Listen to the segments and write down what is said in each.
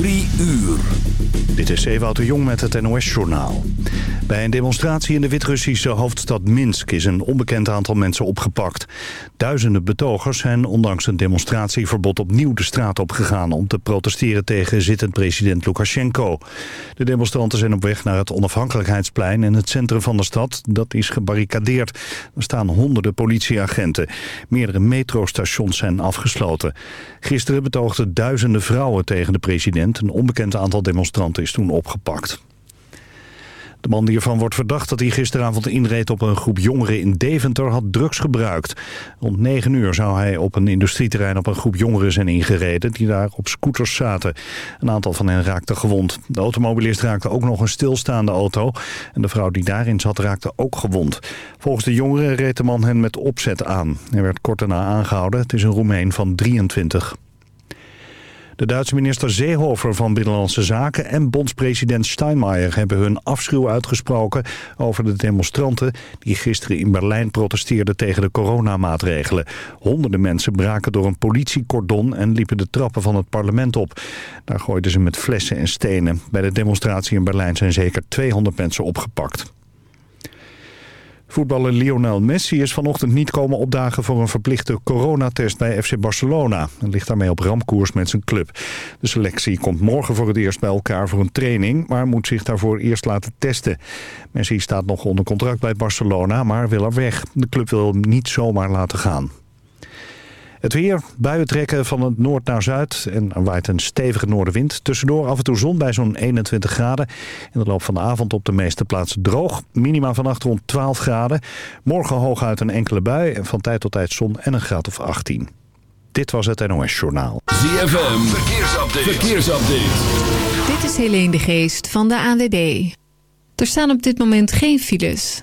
Uur. Dit is Ewout de Jong met het NOS-journaal. Bij een demonstratie in de Wit-Russische hoofdstad Minsk is een onbekend aantal mensen opgepakt. Duizenden betogers zijn ondanks een demonstratieverbod opnieuw de straat opgegaan... om te protesteren tegen zittend president Lukashenko. De demonstranten zijn op weg naar het onafhankelijkheidsplein in het centrum van de stad. Dat is gebarricadeerd. Er staan honderden politieagenten. Meerdere metrostations zijn afgesloten. Gisteren betoogden duizenden vrouwen tegen de president. Een onbekend aantal demonstranten is toen opgepakt. De man die ervan wordt verdacht dat hij gisteravond inreed op een groep jongeren in Deventer had drugs gebruikt. Rond 9 uur zou hij op een industrieterrein op een groep jongeren zijn ingereden die daar op scooters zaten. Een aantal van hen raakte gewond. De automobilist raakte ook nog een stilstaande auto en de vrouw die daarin zat raakte ook gewond. Volgens de jongeren reed de man hen met opzet aan. Hij werd kort daarna aangehouden. Het is een Roemeen van 23. De Duitse minister Seehofer van Binnenlandse Zaken en bondspresident Steinmeier hebben hun afschuw uitgesproken over de demonstranten die gisteren in Berlijn protesteerden tegen de coronamaatregelen. Honderden mensen braken door een politiecordon en liepen de trappen van het parlement op. Daar gooiden ze met flessen en stenen. Bij de demonstratie in Berlijn zijn zeker 200 mensen opgepakt. Voetballer Lionel Messi is vanochtend niet komen opdagen voor een verplichte coronatest bij FC Barcelona. Hij ligt daarmee op ramkoers met zijn club. De selectie komt morgen voor het eerst bij elkaar voor een training, maar moet zich daarvoor eerst laten testen. Messi staat nog onder contract bij Barcelona, maar wil er weg. De club wil hem niet zomaar laten gaan. Het weer, buien trekken van het noord naar zuid en er waait een stevige noordenwind. Tussendoor af en toe zon bij zo'n 21 graden. In de loop van de avond op de meeste plaatsen droog. Minima vannacht rond 12 graden. Morgen hooguit een enkele bui en van tijd tot tijd zon en een graad of 18. Dit was het NOS Journaal. ZFM, verkeersupdate. verkeersupdate. Dit is Helene de Geest van de ANWB. Er staan op dit moment geen files.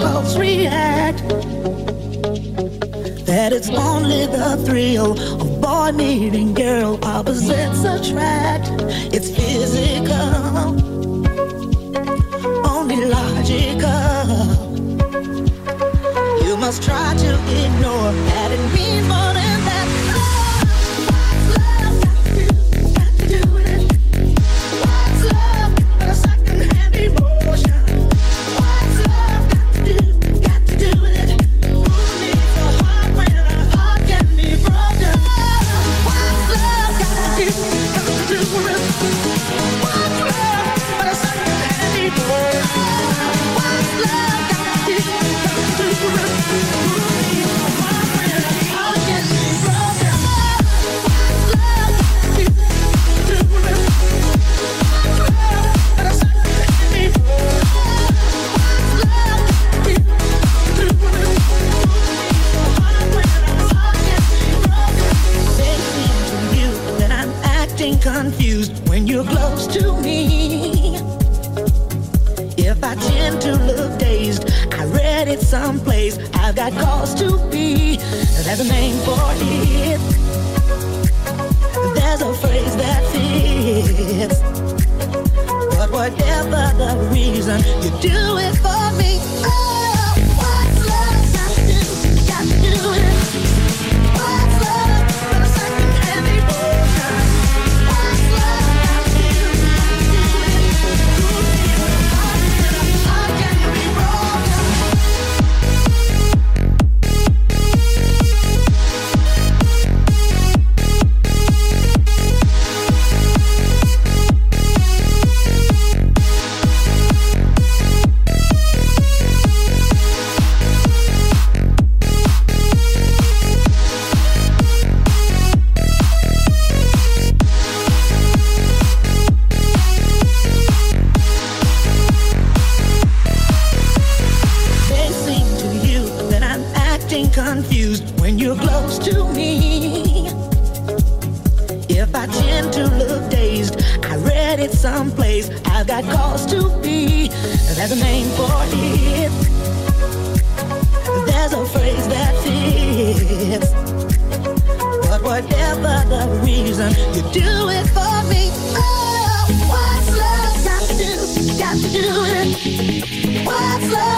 close three. Fits. But whatever the reason, you do it for me. Oh, what's love got to do? Got to do it. What's love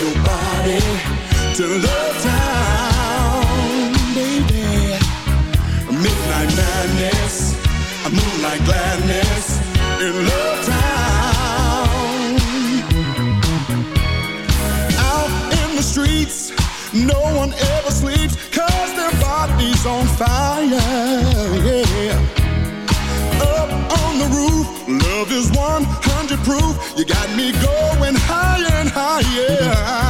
Your body to Love Town, baby. Midnight madness, a moonlight gladness in Love Town. Out in the streets, no one ever sleeps, cause their body's on fire, yeah. Up on the roof, love is 100 proof. You got me going yeah.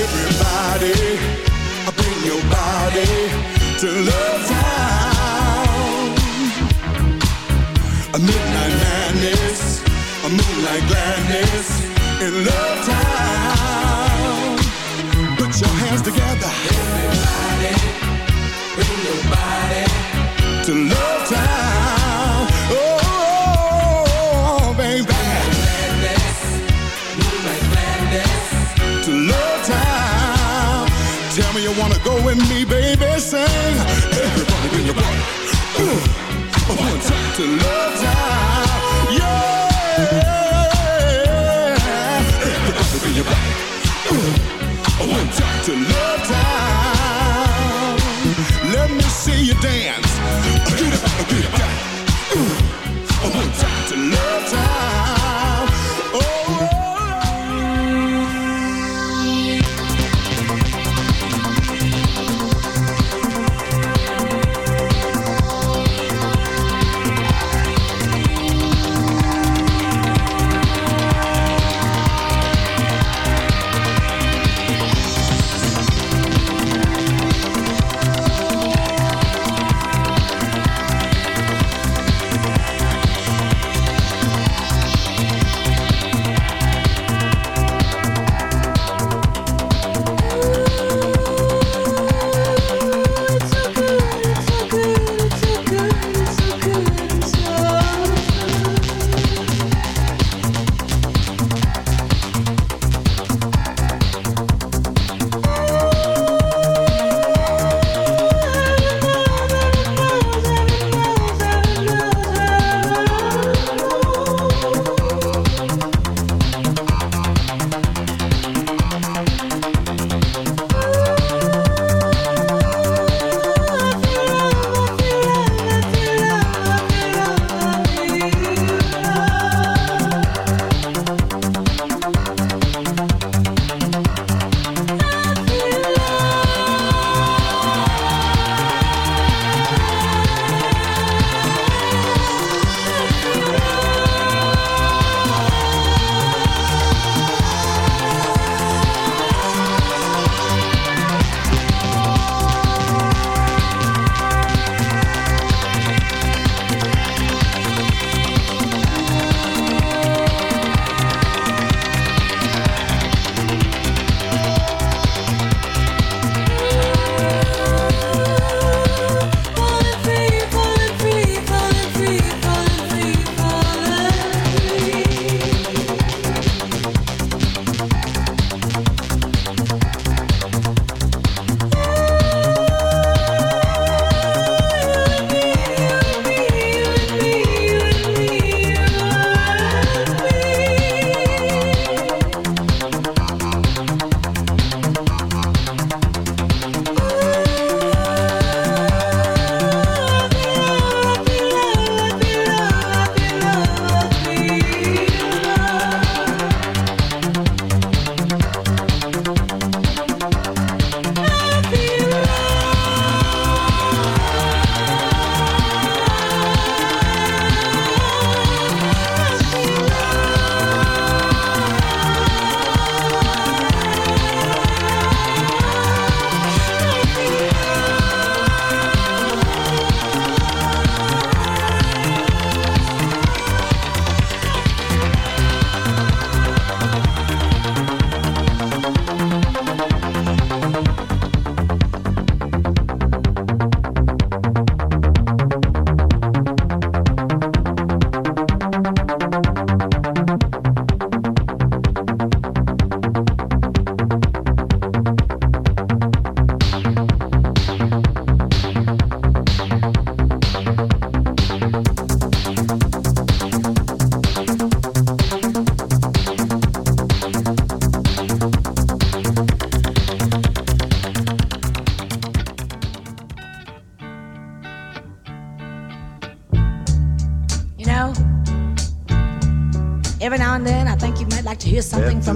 Everybody, bring your body to Love Town. A midnight madness, a moonlight in Love Town. Put your hands together. Everybody, bring your body to Love with me, baby. Sing. Everybody bring your body. Uh, Ooh. One time to Love Town. Yeah. Everybody bring your body. Uh, Ooh. One time to Love Town. Let me see you dance. Get up, get up,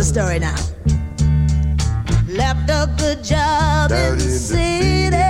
The story now. Left a good job in the city, working